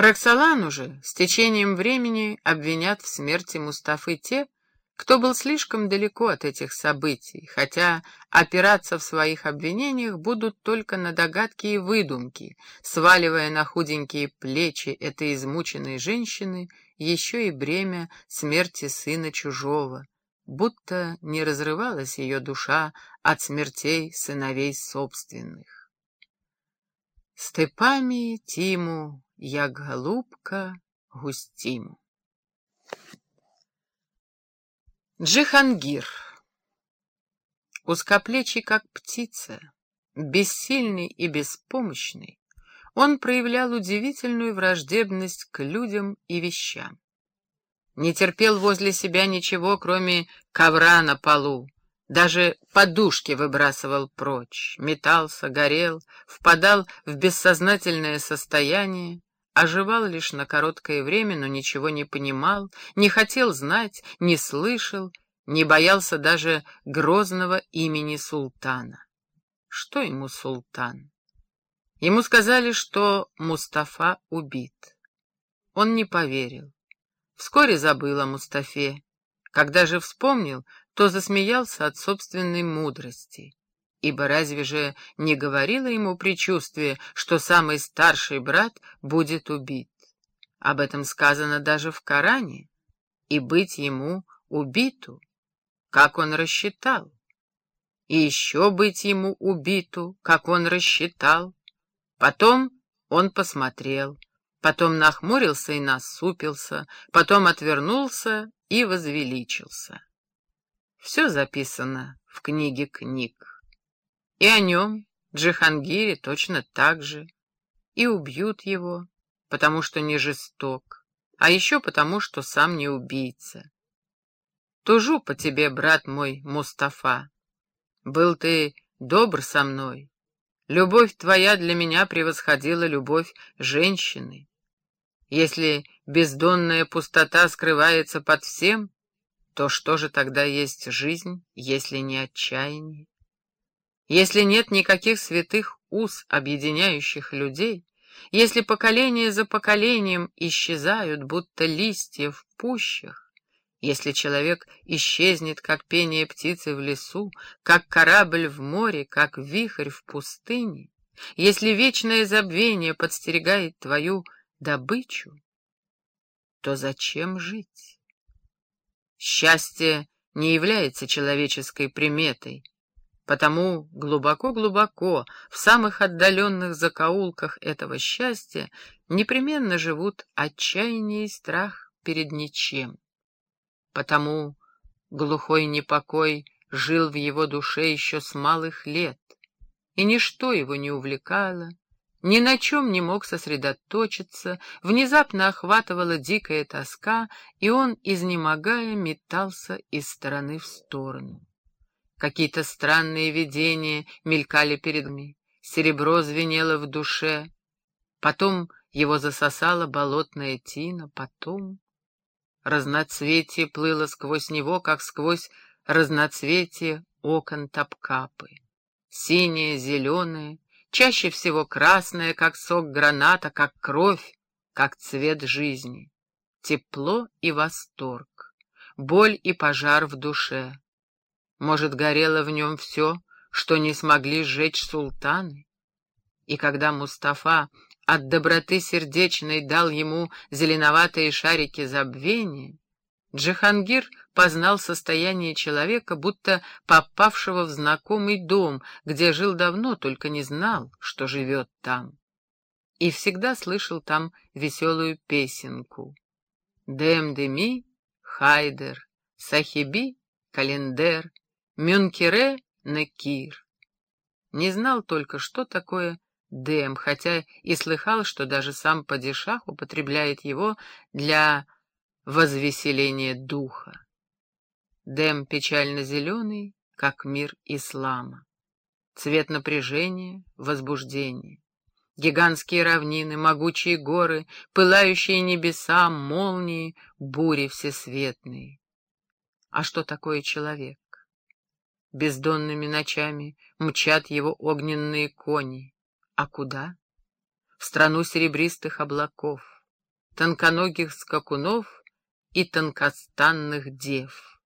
Роксолану же с течением времени обвинят в смерти Мустафы те, кто был слишком далеко от этих событий, хотя опираться в своих обвинениях будут только на догадки и выдумки, сваливая на худенькие плечи этой измученной женщины еще и бремя смерти сына чужого, будто не разрывалась ее душа от смертей сыновей собственных. Степами Тиму, як голубка густиму. Джихангир. Узкоплечий, как птица, бессильный и беспомощный, он проявлял удивительную враждебность к людям и вещам. Не терпел возле себя ничего, кроме ковра на полу, даже подушки выбрасывал прочь, метался, горел, впадал в бессознательное состояние, оживал лишь на короткое время, но ничего не понимал, не хотел знать, не слышал, не боялся даже грозного имени султана. Что ему султан? Ему сказали, что Мустафа убит. Он не поверил. Вскоре забыл о Мустафе. Когда же вспомнил, то засмеялся от собственной мудрости. Ибо разве же не говорило ему предчувствие, что самый старший брат будет убит? Об этом сказано даже в Коране. И быть ему убиту, как он рассчитал. И еще быть ему убиту, как он рассчитал. Потом он посмотрел, потом нахмурился и насупился, потом отвернулся и возвеличился. Все записано в книге книг. И о нем, Джихангире, точно так же. И убьют его, потому что не жесток, а еще потому, что сам не убийца. Тужу по тебе, брат мой Мустафа. Был ты добр со мной. Любовь твоя для меня превосходила любовь женщины. Если бездонная пустота скрывается под всем, то что же тогда есть жизнь, если не отчаяние? Если нет никаких святых уз, объединяющих людей, если поколение за поколением исчезают, будто листья в пущах, если человек исчезнет, как пение птицы в лесу, как корабль в море, как вихрь в пустыне, если вечное забвение подстерегает твою добычу, то зачем жить? Счастье не является человеческой приметой, Потому глубоко-глубоко, в самых отдаленных закоулках этого счастья, непременно живут отчаяние и страх перед ничем. Потому глухой непокой жил в его душе еще с малых лет, и ничто его не увлекало, ни на чем не мог сосредоточиться, внезапно охватывала дикая тоска, и он, изнемогая, метался из стороны в сторону. Какие-то странные видения мелькали перед нами, серебро звенело в душе. Потом его засосала болотная тина, потом... Разноцветие плыло сквозь него, как сквозь разноцветие окон топкапы. Синее, зеленое, чаще всего красное, как сок граната, как кровь, как цвет жизни. Тепло и восторг, боль и пожар в душе. Может, горело в нем все, что не смогли сжечь султаны? И когда Мустафа от доброты сердечной дал ему зеленоватые шарики забвения, Джихангир познал состояние человека, будто попавшего в знакомый дом, где жил давно, только не знал, что живет там. И всегда слышал там веселую песенку. «Дем-деми, хайдер, сахиби, календер, Мюнкере Некир. Не знал только, что такое дем, хотя и слыхал, что даже сам падишах употребляет его для возвеселения духа. Дем печально-зеленый, как мир ислама. Цвет напряжения, возбуждения. Гигантские равнины, могучие горы, пылающие небеса, молнии, бури всесветные. А что такое человек? Бездонными ночами мчат его огненные кони. А куда? В страну серебристых облаков, тонконогих скакунов и тонкостанных дев.